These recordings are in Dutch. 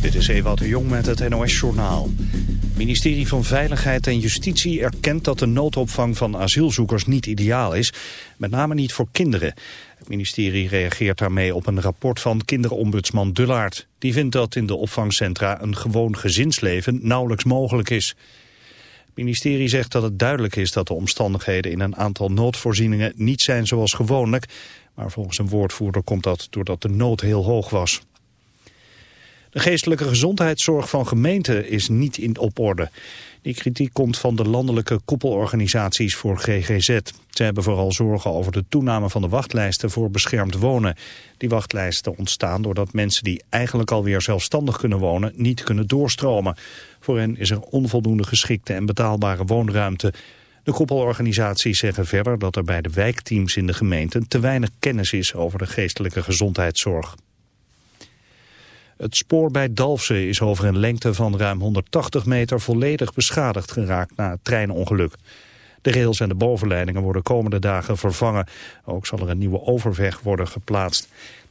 Dit is Ewout de Jong met het NOS-journaal. Het ministerie van Veiligheid en Justitie erkent dat de noodopvang van asielzoekers niet ideaal is. Met name niet voor kinderen. Het ministerie reageert daarmee op een rapport van kinderombudsman Dullaert. Die vindt dat in de opvangcentra een gewoon gezinsleven nauwelijks mogelijk is. Het ministerie zegt dat het duidelijk is dat de omstandigheden in een aantal noodvoorzieningen niet zijn zoals gewoonlijk. Maar volgens een woordvoerder komt dat doordat de nood heel hoog was. De geestelijke gezondheidszorg van gemeenten is niet in op orde. Die kritiek komt van de landelijke koepelorganisaties voor GGZ. Ze hebben vooral zorgen over de toename van de wachtlijsten voor beschermd wonen. Die wachtlijsten ontstaan doordat mensen die eigenlijk alweer zelfstandig kunnen wonen niet kunnen doorstromen. Voor hen is er onvoldoende geschikte en betaalbare woonruimte. De koepelorganisaties zeggen verder dat er bij de wijkteams in de gemeenten te weinig kennis is over de geestelijke gezondheidszorg. Het spoor bij Dalfsen is over een lengte van ruim 180 meter volledig beschadigd geraakt na het treinongeluk. De rails en de bovenleidingen worden komende dagen vervangen. Ook zal er een nieuwe overweg worden geplaatst.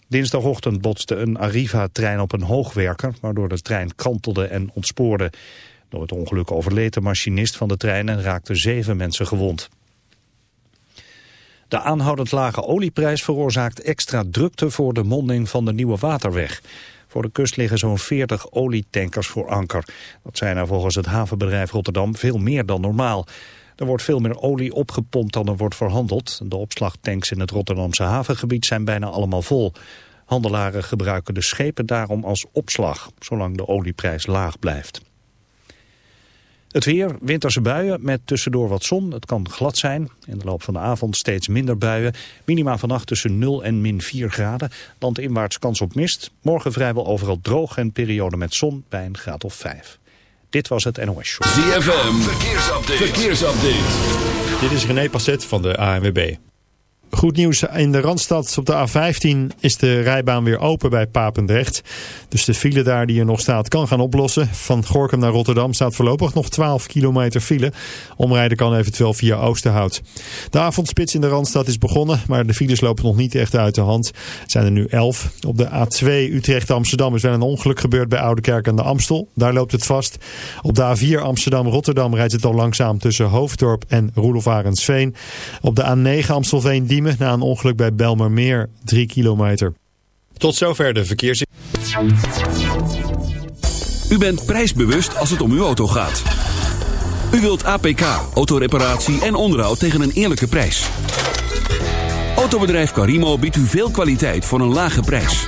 Dinsdagochtend botste een Arriva-trein op een hoogwerker... waardoor de trein kantelde en ontspoorde. Door het ongeluk overleed de machinist van de trein... en raakten zeven mensen gewond. De aanhoudend lage olieprijs veroorzaakt extra drukte... voor de monding van de Nieuwe Waterweg. Voor de kust liggen zo'n 40 olietankers voor anker. Dat zijn er volgens het havenbedrijf Rotterdam veel meer dan normaal. Er wordt veel meer olie opgepompt dan er wordt verhandeld. De opslagtanks in het Rotterdamse havengebied zijn bijna allemaal vol. Handelaren gebruiken de schepen daarom als opslag, zolang de olieprijs laag blijft. Het weer, winterse buien met tussendoor wat zon. Het kan glad zijn. In de loop van de avond steeds minder buien. Minima vannacht tussen 0 en min 4 graden. Landinwaarts kans op mist. Morgen vrijwel overal droog en periode met zon bij een graad of 5. Dit was het NOS Show. ZFM, verkeersupdate. verkeersupdate. Dit is René Passet van de ANWB. Goed nieuws in de Randstad. Op de A15 is de rijbaan weer open bij Papendrecht. Dus de file daar die er nog staat kan gaan oplossen. Van Gorkum naar Rotterdam staat voorlopig nog 12 kilometer file. Omrijden kan eventueel via Oosterhout. De avondspits in de Randstad is begonnen, maar de files lopen nog niet echt uit de hand. Het zijn er nu 11. Op de A2 Utrecht-Amsterdam is wel een ongeluk gebeurd bij Oudekerk aan de Amstel. Daar loopt het vast. Op de A4 Amsterdam-Rotterdam rijdt het al langzaam tussen Hoofddorp en Roelof Arendsveen. Op de A9 Amstelveen-Diemen na een ongeluk bij Belmermeer 3 kilometer. Tot zover de verkeers... U bent prijsbewust als het om uw auto gaat. U wilt APK, autoreparatie en onderhoud tegen een eerlijke prijs. Autobedrijf Carimo biedt u veel kwaliteit voor een lage prijs.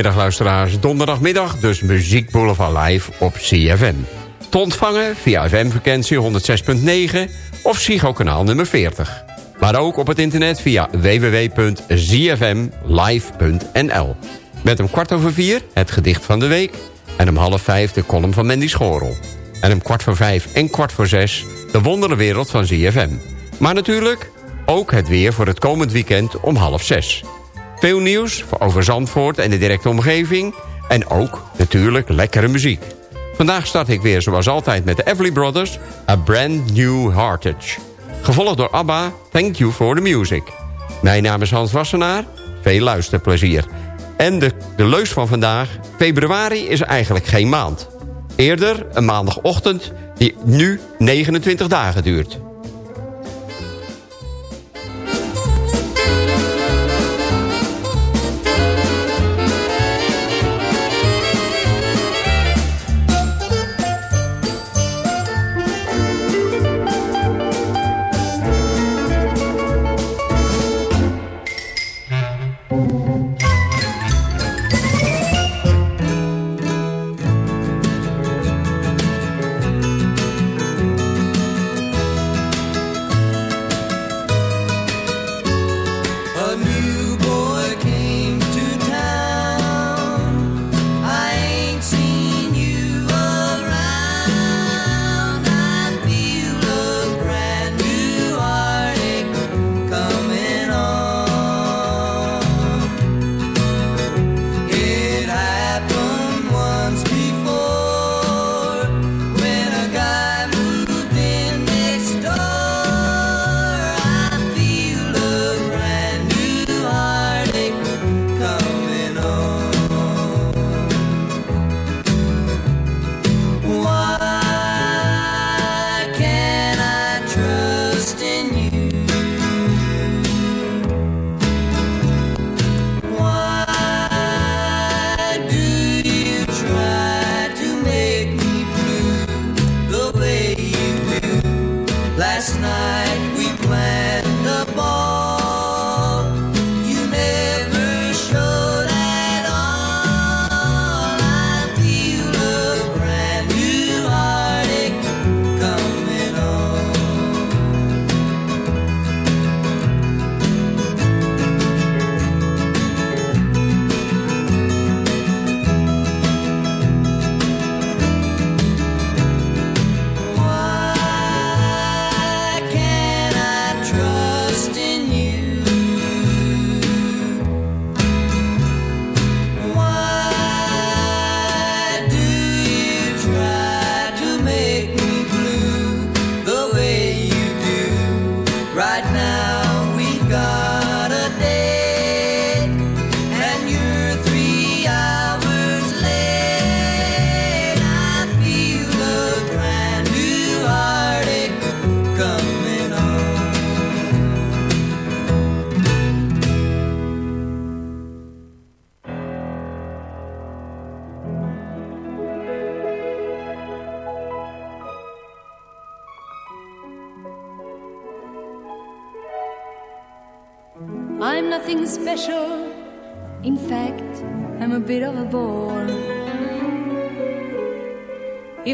Goedemiddag luisteraars, donderdagmiddag, dus Muziek Boulevard Live op CFM. Te ontvangen via FM-frequentie 106.9 of Psycho kanaal nummer 40. Maar ook op het internet via www.zfmlive.nl. Met om kwart over vier het gedicht van de week... en om half vijf de column van Mandy Schorel. En om kwart voor vijf en kwart voor zes de wonderenwereld van ZFM. Maar natuurlijk ook het weer voor het komend weekend om half zes. Veel nieuws over Zandvoort en de directe omgeving. En ook natuurlijk lekkere muziek. Vandaag start ik weer zoals altijd met de Everly Brothers... A Brand New Heartage. Gevolgd door ABBA, Thank You For The Music. Mijn naam is Hans Wassenaar, veel luisterplezier. En de, de leus van vandaag, februari is eigenlijk geen maand. Eerder een maandagochtend die nu 29 dagen duurt. right now.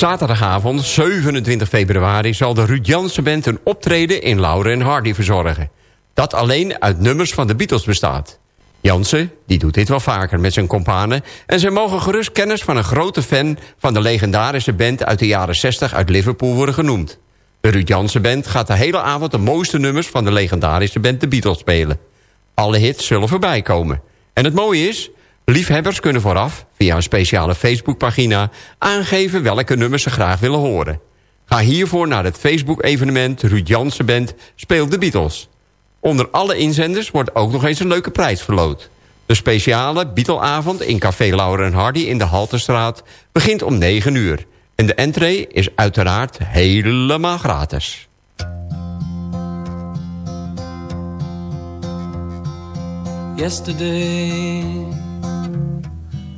Zaterdagavond, 27 februari, zal de Ruud Jansen Band een optreden in Lauren en Hardy verzorgen. Dat alleen uit nummers van de Beatles bestaat. Jansen, die doet dit wel vaker met zijn kompanen... en zij mogen gerust kennis van een grote fan... van de legendarische band uit de jaren 60 uit Liverpool worden genoemd. De Ruud Jansen Band gaat de hele avond de mooiste nummers... van de legendarische band de Beatles spelen. Alle hits zullen voorbij komen. En het mooie is, liefhebbers kunnen vooraf... via een speciale Facebookpagina aangeven welke nummers ze graag willen horen. Ga hiervoor naar het Facebook-evenement Ruud Jansen Band speelt de Beatles. Onder alle inzenders wordt ook nog eens een leuke prijs verloot. De speciale Beatleavond in Café Laura en Hardy in de Halterstraat begint om 9 uur. En de entree is uiteraard helemaal gratis. yesterday.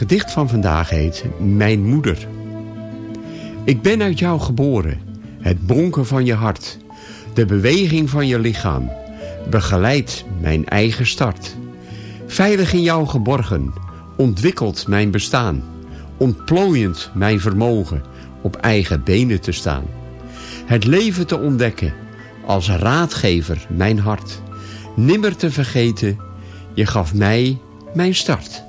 gedicht van vandaag heet Mijn Moeder. Ik ben uit jou geboren, het bonken van je hart, de beweging van je lichaam, begeleidt mijn eigen start. Veilig in jou geborgen, ontwikkelt mijn bestaan, ontplooiend mijn vermogen op eigen benen te staan. Het leven te ontdekken, als raadgever mijn hart, nimmer te vergeten, je gaf mij mijn start.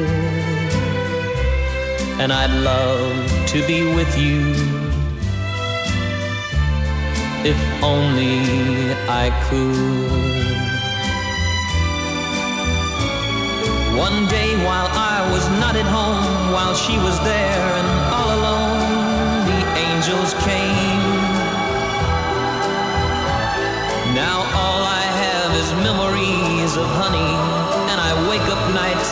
And I'd love to be with you. If only I could. One day while I was not at home, while she was there and all alone, the angels came. Now all I have is memories of honey, and I wake up nights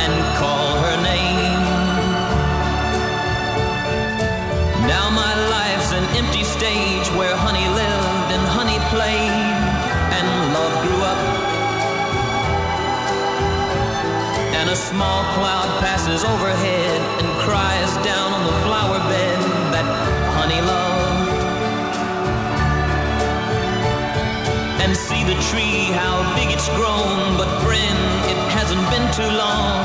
and call her name. Where honey lived and honey played, and love grew up. And a small cloud passes overhead and cries down on the flower bed that honey loved. And see the tree, how big it's grown. But friend, it hasn't been too long.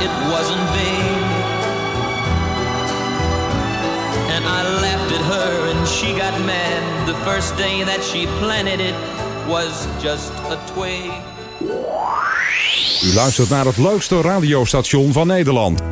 It wasn't big. I laughed at her and she got mad. The first day that she planted it was just a twig. U luistert naar het leukste radiostation van Nederland.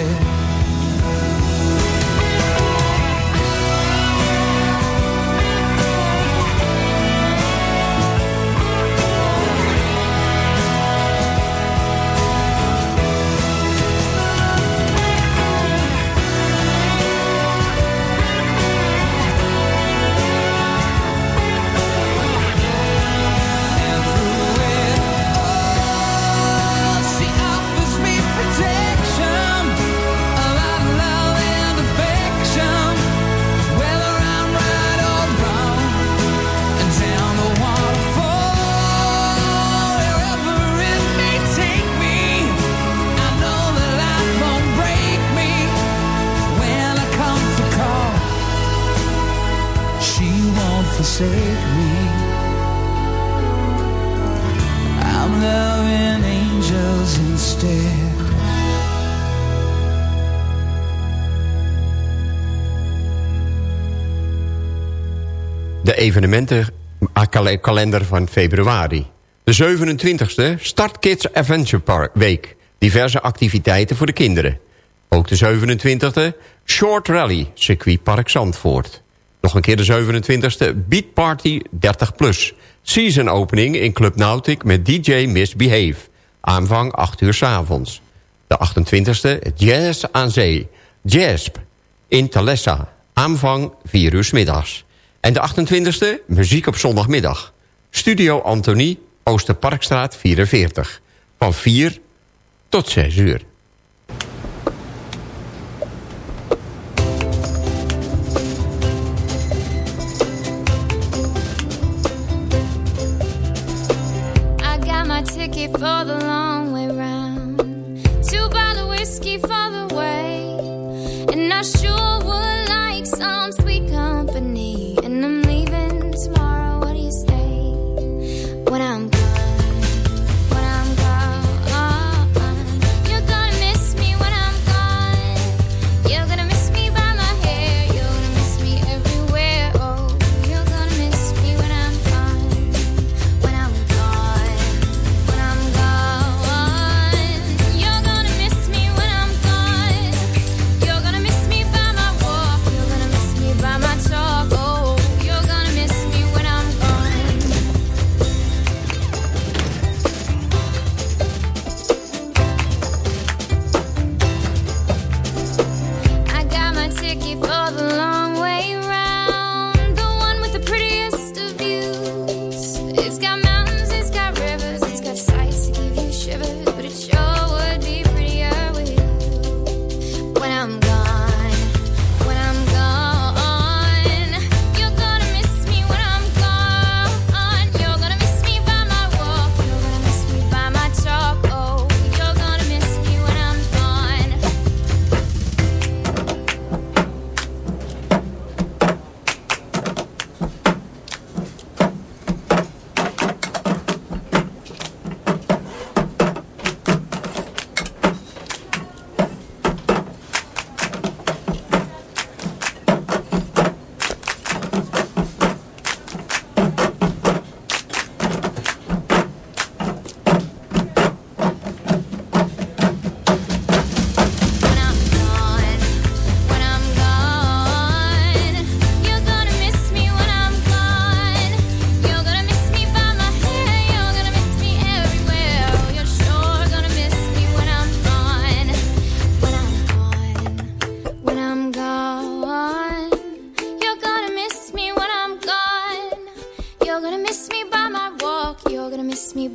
ser evenementenkalender van februari. De 27e start Kids Adventure Park Week. Diverse activiteiten voor de kinderen. Ook de 27e Short Rally, circuitpark Zandvoort. Nog een keer de 27e Beat Party 30 Plus. Season opening in Club Nautic met DJ Misbehave. Aanvang 8 uur s avonds. De 28e Jazz aan Zee. Jasp in Thalessa. Aanvang 4 uur 's middags. En de 28e Muziek op zondagmiddag. Studio Antonie, Oosterparkstraat 44. Van 4 tot 6 uur.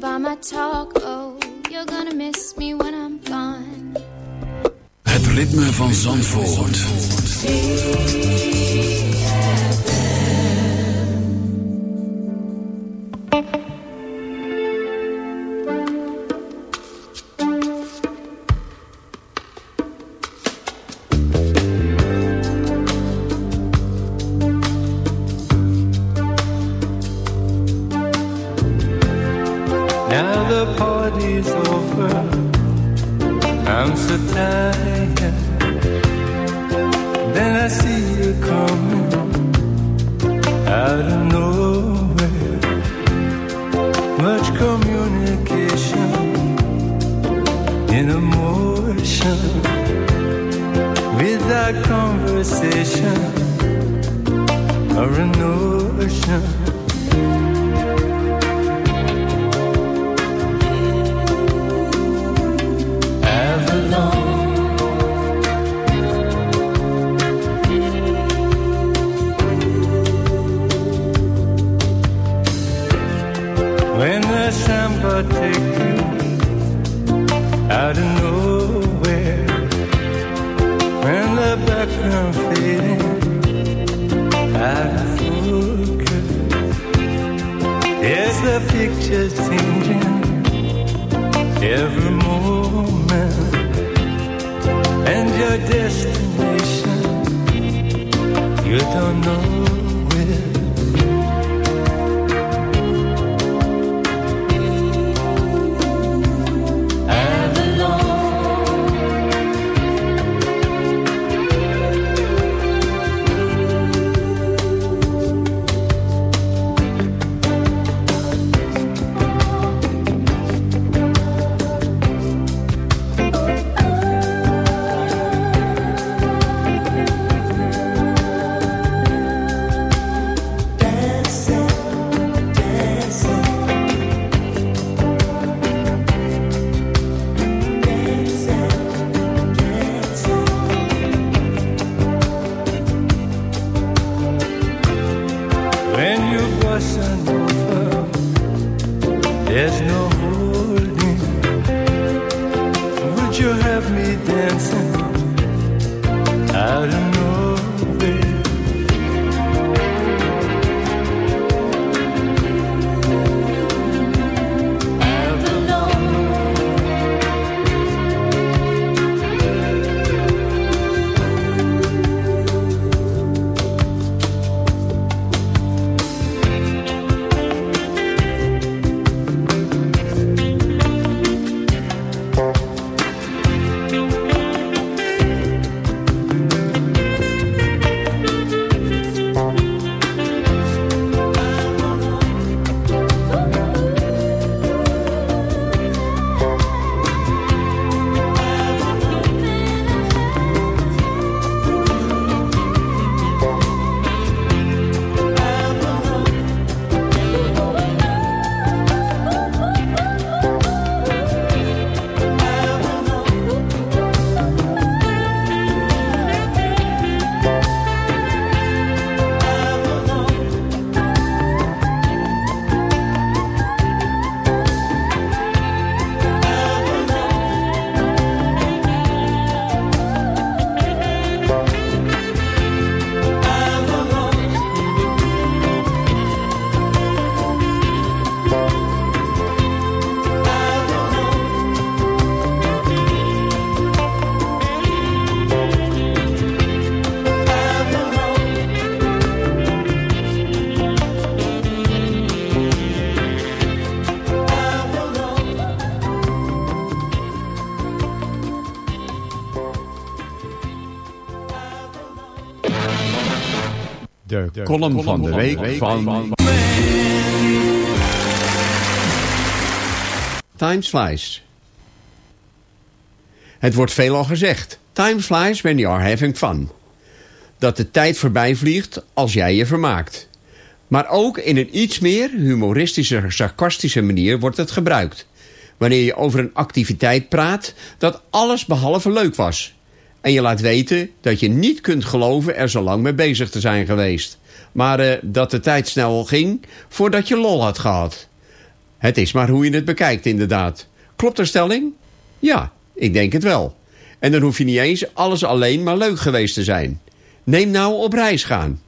Time I talk, oh, you're gonna miss me when I'm gone. Het ritme van Zandvoort. Column van de week van... Time flies. Het wordt veelal gezegd. Time flies when you are having fun. Dat de tijd voorbij vliegt als jij je vermaakt. Maar ook in een iets meer humoristische, sarcastische manier wordt het gebruikt. Wanneer je over een activiteit praat dat alles behalve leuk was. En je laat weten dat je niet kunt geloven er zo lang mee bezig te zijn geweest. Maar eh, dat de tijd snel ging voordat je lol had gehad. Het is maar hoe je het bekijkt inderdaad. Klopt de stelling? Ja, ik denk het wel. En dan hoef je niet eens alles alleen maar leuk geweest te zijn. Neem nou op reis gaan.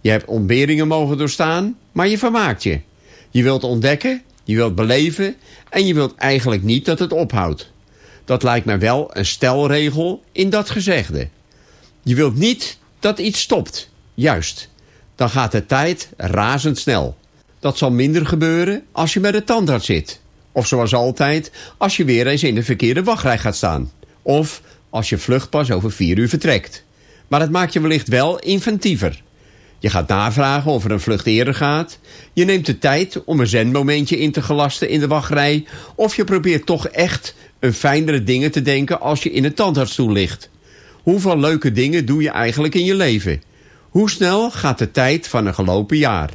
Je hebt ontberingen mogen doorstaan, maar je vermaakt je. Je wilt ontdekken, je wilt beleven en je wilt eigenlijk niet dat het ophoudt. Dat lijkt me wel een stelregel in dat gezegde. Je wilt niet dat iets stopt. Juist. Dan gaat de tijd razendsnel. Dat zal minder gebeuren als je bij de tandarts zit. Of zoals altijd, als je weer eens in de verkeerde wachtrij gaat staan. Of als je vluchtpas over vier uur vertrekt. Maar het maakt je wellicht wel inventiever. Je gaat navragen of er een vlucht eerder gaat. Je neemt de tijd om een zenmomentje in te gelasten in de wachtrij. Of je probeert toch echt een fijnere dingen te denken als je in een tandartsstoel ligt. Hoeveel leuke dingen doe je eigenlijk in je leven? Hoe snel gaat de tijd van een gelopen jaar?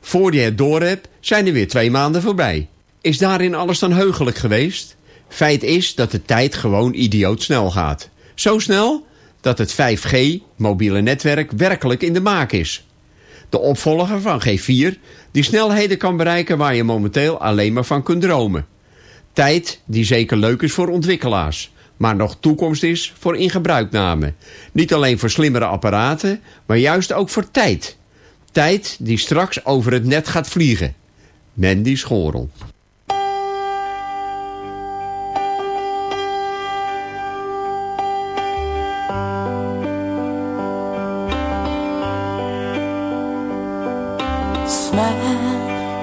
Voor je het door hebt, zijn er weer twee maanden voorbij. Is daarin alles dan heugelijk geweest? Feit is dat de tijd gewoon idioot snel gaat. Zo snel dat het 5G, mobiele netwerk, werkelijk in de maak is. De opvolger van G4, die snelheden kan bereiken waar je momenteel alleen maar van kunt dromen. Tijd die zeker leuk is voor ontwikkelaars, maar nog toekomst is voor ingebruikname. Niet alleen voor slimmere apparaten, maar juist ook voor tijd. Tijd die straks over het net gaat vliegen. Mandy Schorel. Smile,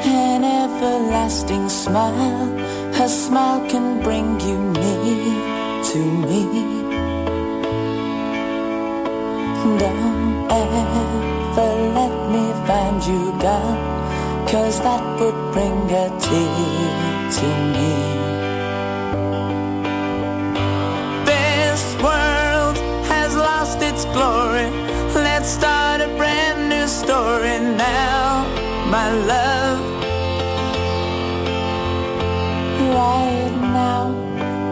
an everlasting smile. Her smile can bring you to me. Don't ever let me find you gone, cause that would bring a tear to me. This world has lost its glory. Let's start a brand new story now, my love. Now,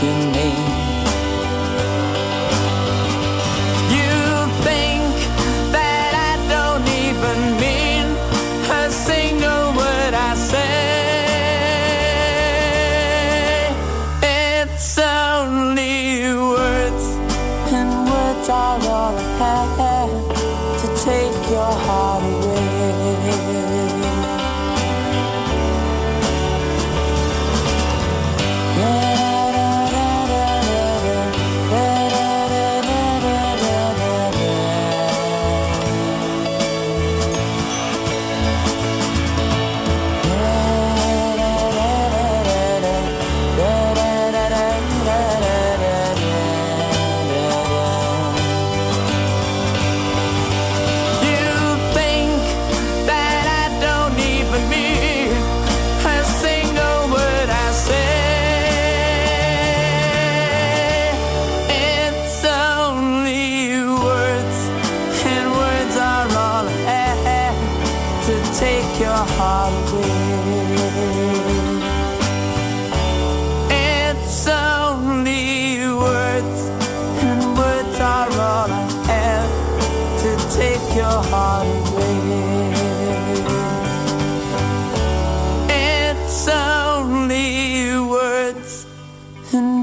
to me.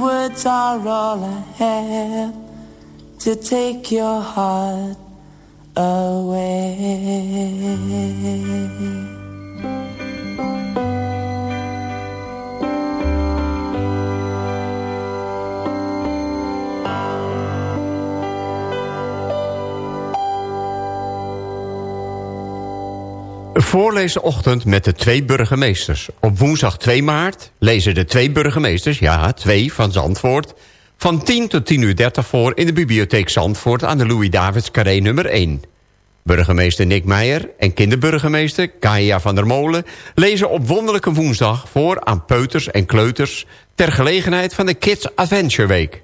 Words are all I have to take your heart away. Voorlezerochtend met de twee burgemeesters. Op woensdag 2 maart lezen de twee burgemeesters, ja, twee van Zandvoort... van 10 tot 10 uur 30 voor in de bibliotheek Zandvoort aan de Louis-Davids Carré nummer 1. Burgemeester Nick Meijer en kinderburgemeester Kaya van der Molen... lezen op Wonderlijke Woensdag voor aan peuters en kleuters... ter gelegenheid van de Kids Adventure Week.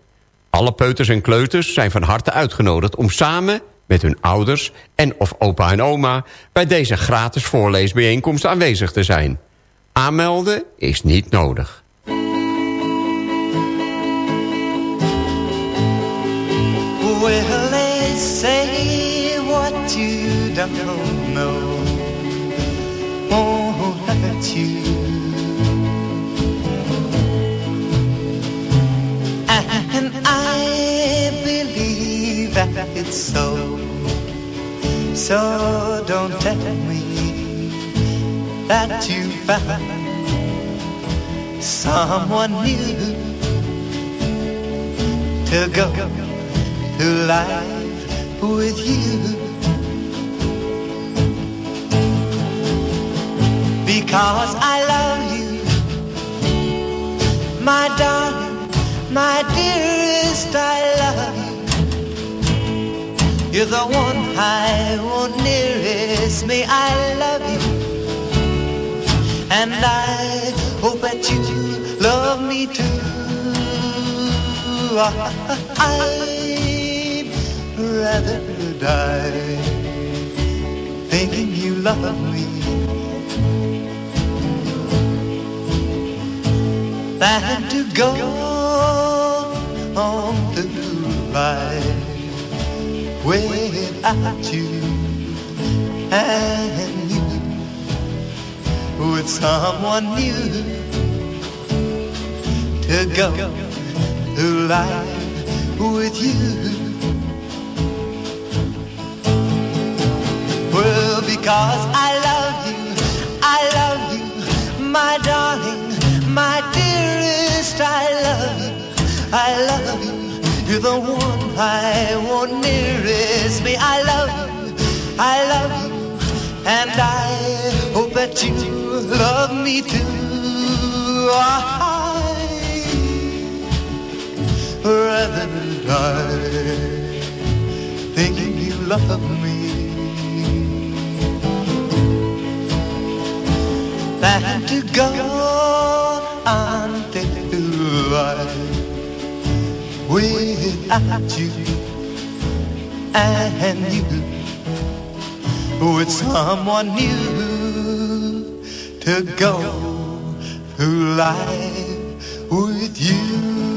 Alle peuters en kleuters zijn van harte uitgenodigd om samen met hun ouders en of opa en oma... bij deze gratis voorleesbijeenkomst aanwezig te zijn. Aanmelden is niet nodig. Say what you don't know so. So don't tell me that you found someone new to go through life with you. Because I love you, my darling, my dearest, I love you. You're the one I want nearest me, I love you. And I hope that you love me too. I'd rather die thinking you love me than to go on through life without you and you with someone new to go through life with you. Well, because I love you, I love you, my darling, my dearest, I love you, I love you. You're the one I want nearest me. I love I love you, and I hope that you love me too. I'd rather die thinking you love me than to go on through without you and you with someone new to go through life with you.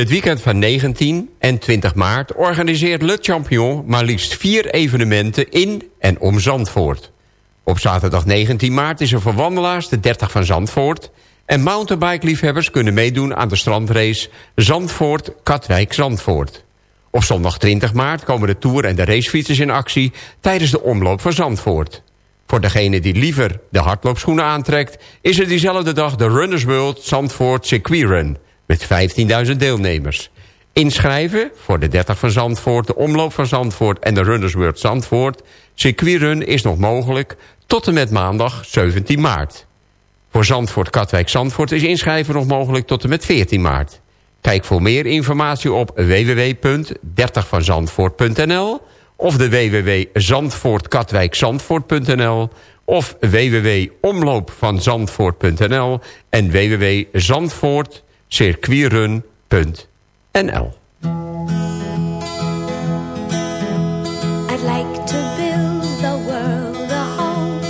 Het weekend van 19 en 20 maart organiseert Le Champion maar liefst vier evenementen in en om Zandvoort. Op zaterdag 19 maart is er voor wandelaars de 30 van Zandvoort... en mountainbike-liefhebbers kunnen meedoen aan de strandrace Zandvoort-Katwijk-Zandvoort. Op zondag 20 maart komen de Tour en de racefietsers in actie... tijdens de omloop van Zandvoort. Voor degene die liever de hardloopschoenen aantrekt... is er diezelfde dag de Runners World Zandvoort Circuit Run... met 15.000 deelnemers. Inschrijven voor de 30 van Zandvoort, de omloop van Zandvoort... en de Runners World Zandvoort circuitrun is nog mogelijk... tot en met maandag 17 maart. Voor Zandvoort Katwijk Zandvoort is inschrijven nog mogelijk tot en met 14 maart. Kijk voor meer informatie op www.30vanzandvoort.nl of de www.zandvoortkatwijkzandvoort.nl of www.omloopvanzandvoort.nl en www.zandvoortcircuitrun.nl I'd like to build the world a home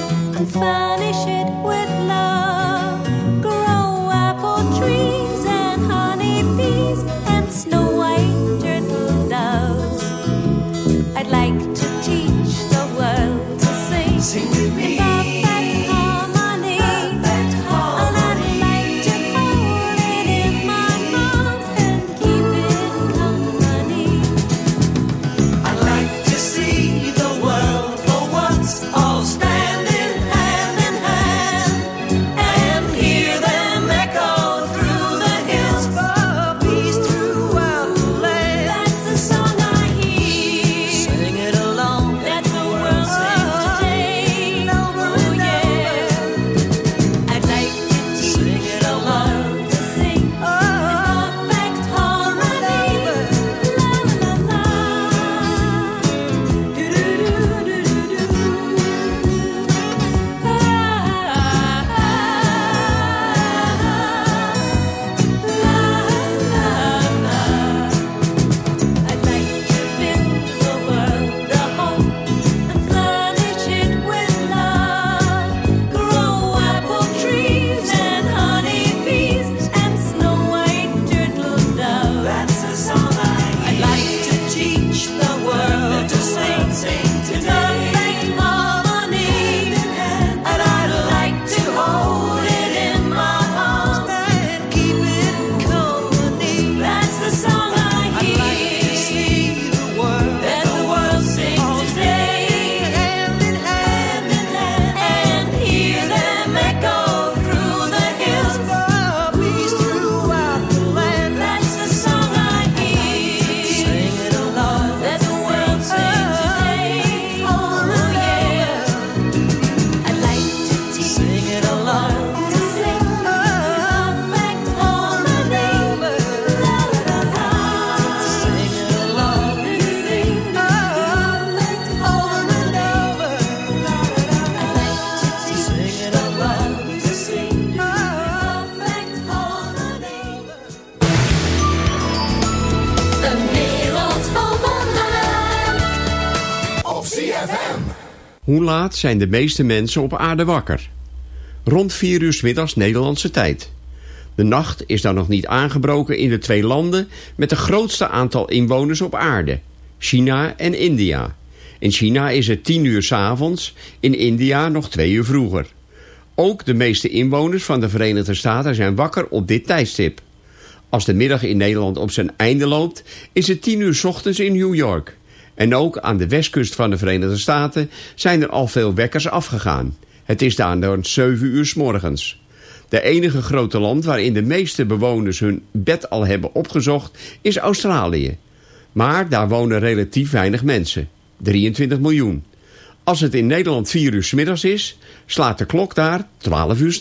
Hoe laat zijn de meeste mensen op aarde wakker? Rond 4 uur middags Nederlandse tijd. De nacht is dan nog niet aangebroken in de twee landen... met het grootste aantal inwoners op aarde. China en India. In China is het 10 uur 's avonds, in India nog 2 uur vroeger. Ook de meeste inwoners van de Verenigde Staten zijn wakker op dit tijdstip. Als de middag in Nederland op zijn einde loopt, is het 10 uur 's ochtends in New York. En ook aan de westkust van de Verenigde Staten zijn er al veel wekkers afgegaan. Het is daar dan 7 uur 's morgens. De enige grote land waarin de meeste bewoners hun bed al hebben opgezocht is Australië. Maar daar wonen relatief weinig mensen. 23 miljoen. Als het in Nederland 4 uur 's middags is, slaat de klok daar 12 uur 's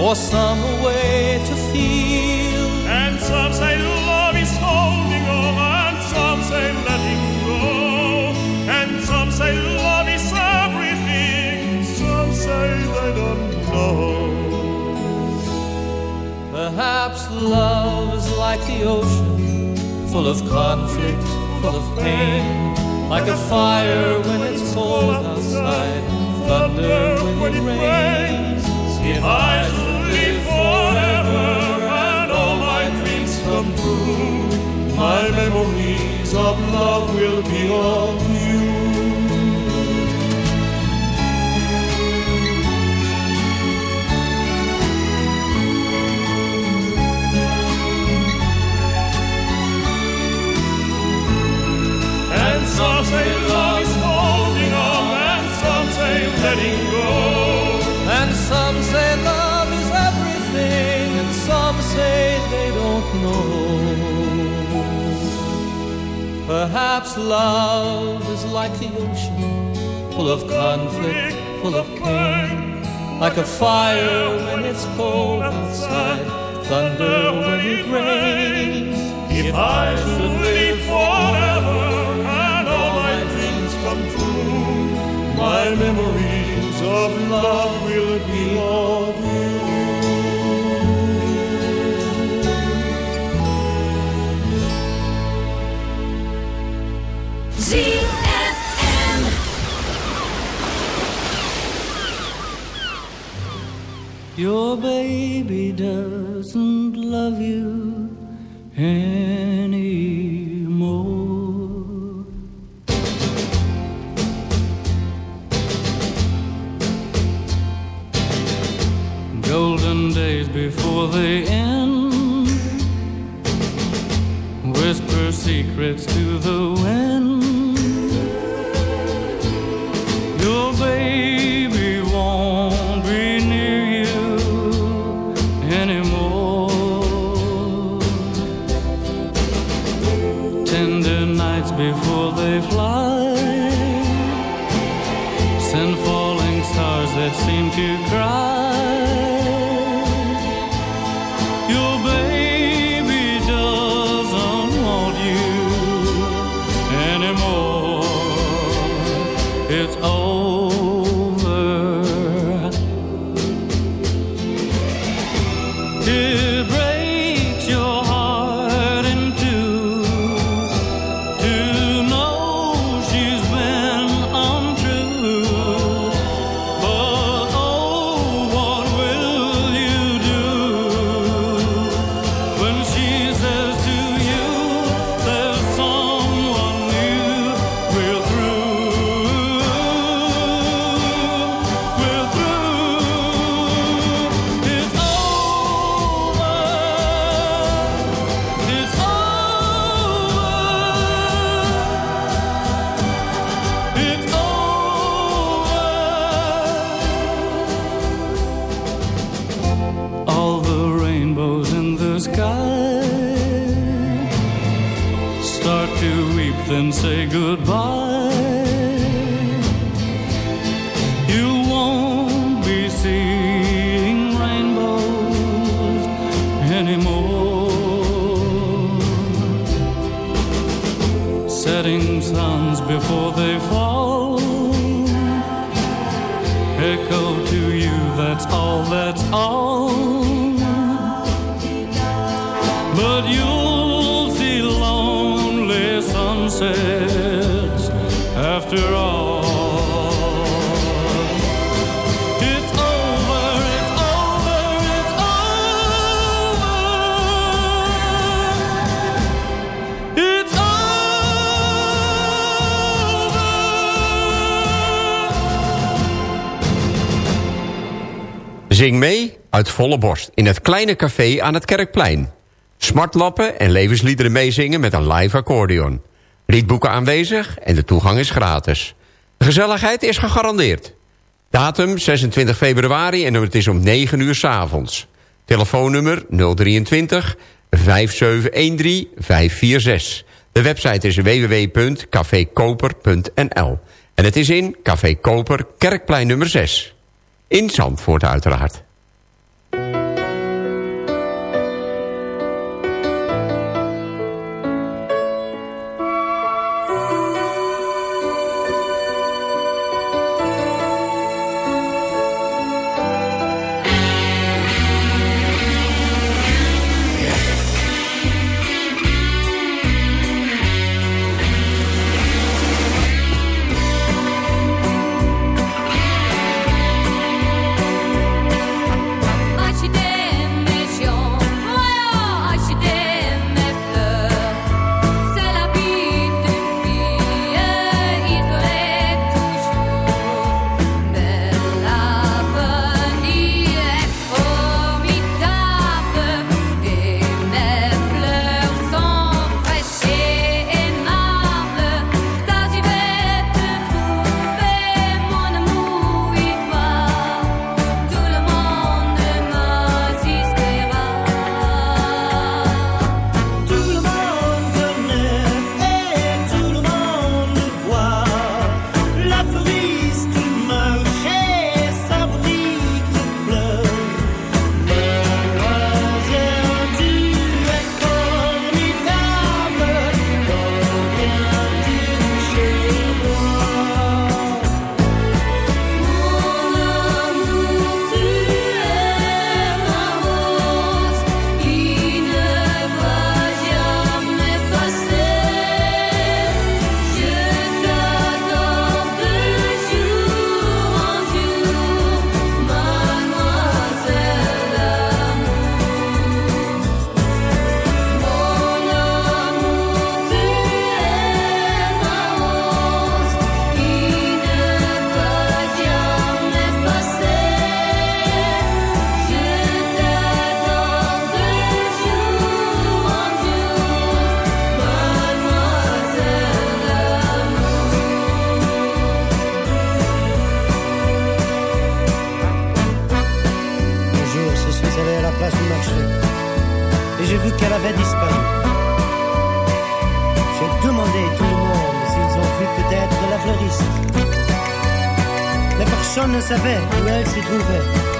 for some a way to feel. And some say love is holding on, and some say letting go. And some say love is everything, some say they don't know. Perhaps love is like the ocean, full of conflict, full of pain. Like a fire when it's cold outside, thunder when it rains. If I forever and all my dreams come true, my memories of love will be of you. And some say love is holding on, and some say letting go. Say they don't know. Perhaps love is like the ocean, full of conflict, full of pain. Like a fire when it's cold outside, thunder when it rains. If I should live forever and all my dreams come true, my memories of love will be of Your baby doesn't love you Zing mee uit volle borst in het kleine café aan het Kerkplein. Smartlappen en levensliederen meezingen met een live accordeon. Liedboeken aanwezig en de toegang is gratis. De gezelligheid is gegarandeerd. Datum 26 februari en het is om 9 uur s avonds. Telefoonnummer 023 5713 546. De website is www.cafekoper.nl. En het is in Café Koper, Kerkplein nummer 6. In Zandvoort uiteraard. Disparu. J'ai demandé tout le monde s'ils ont vu peut-être la fleuriste. Mais personne ne savait où elle se trouvait.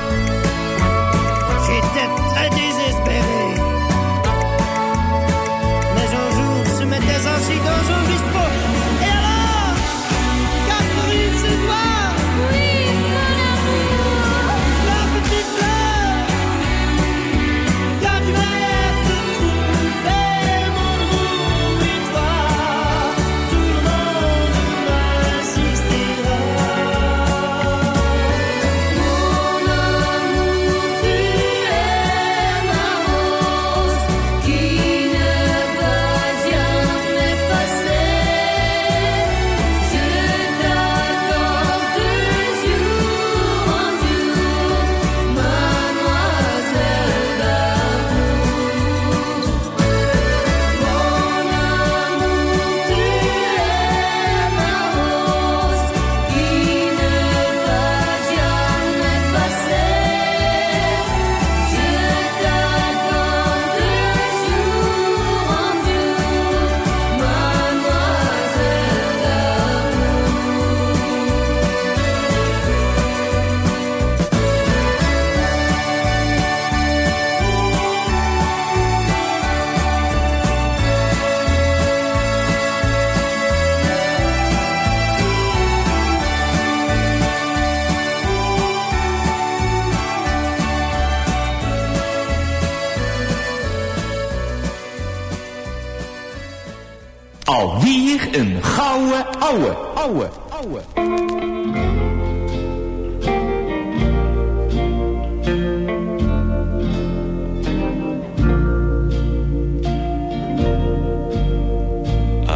Een gouden ouwe, ouwe, ouwe.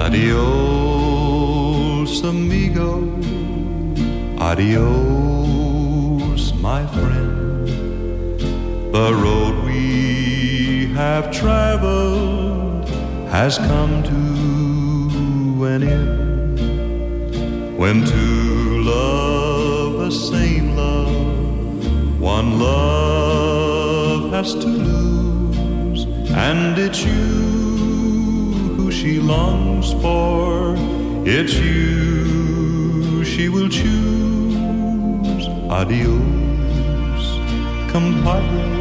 Adios, amigo. Adios, my friend. The road we have traveled has come to an end. When two love the same love, one love has to lose, and it's you who she longs for. It's you she will choose. Adios, compadre.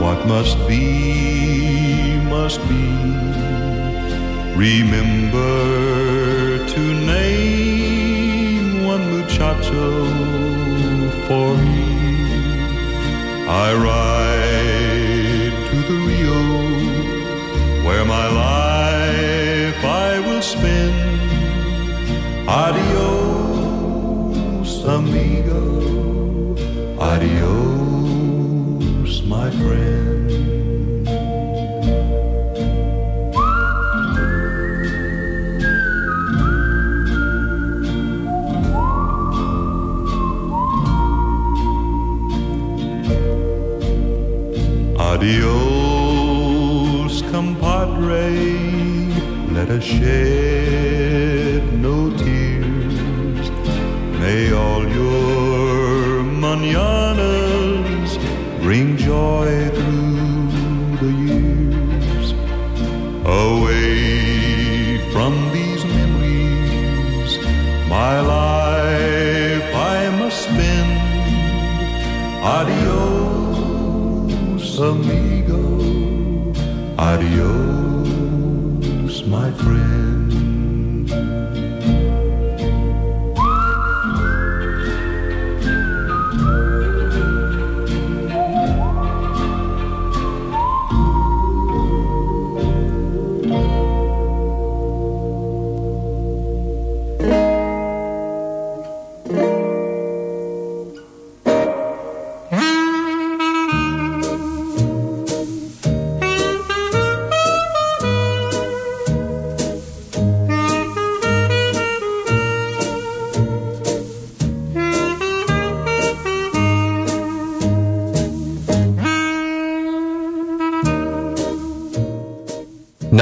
What must be, must be. Remember to name one muchacho for me. I ride to the Rio where my life I will spend. Adios, amigo. Adios, my friend. Compadre. Let us shed no tears. May all your mananas bring joy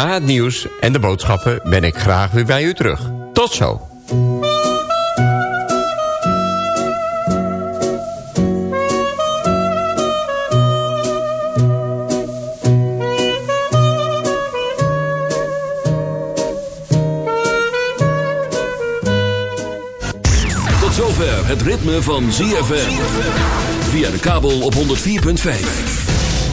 Na het nieuws en de boodschappen ben ik graag weer bij u terug. Tot zo. Tot zover het ritme van ZFM. Via de kabel op 104.5.